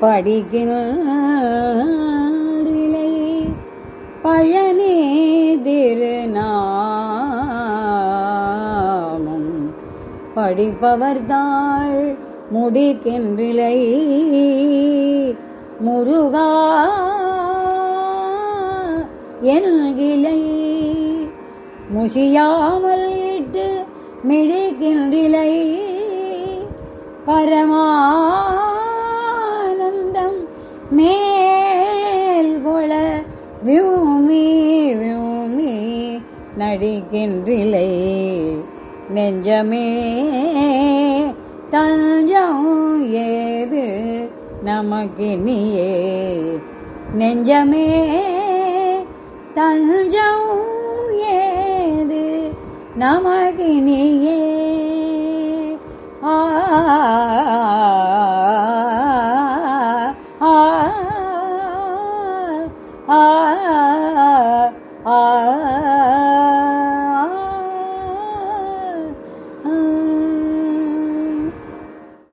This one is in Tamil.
படிக்கின்றிலை பழனி திருநாமம். படிப்பவர்தாள் முடிக்கின்றிலை. முருகா என்கிலை. முஷியாமல் இட்டு மிழிக்கின்றிலை. பரமா வியூமி வியூமி நடிக்கின்றிலை. நெஞ்சமே தஞ்சம் ஏது நமக்கினியே நெஞ்சமே தஞ்சம் ஏது நமக்கினியே ஆ ஆ ஆ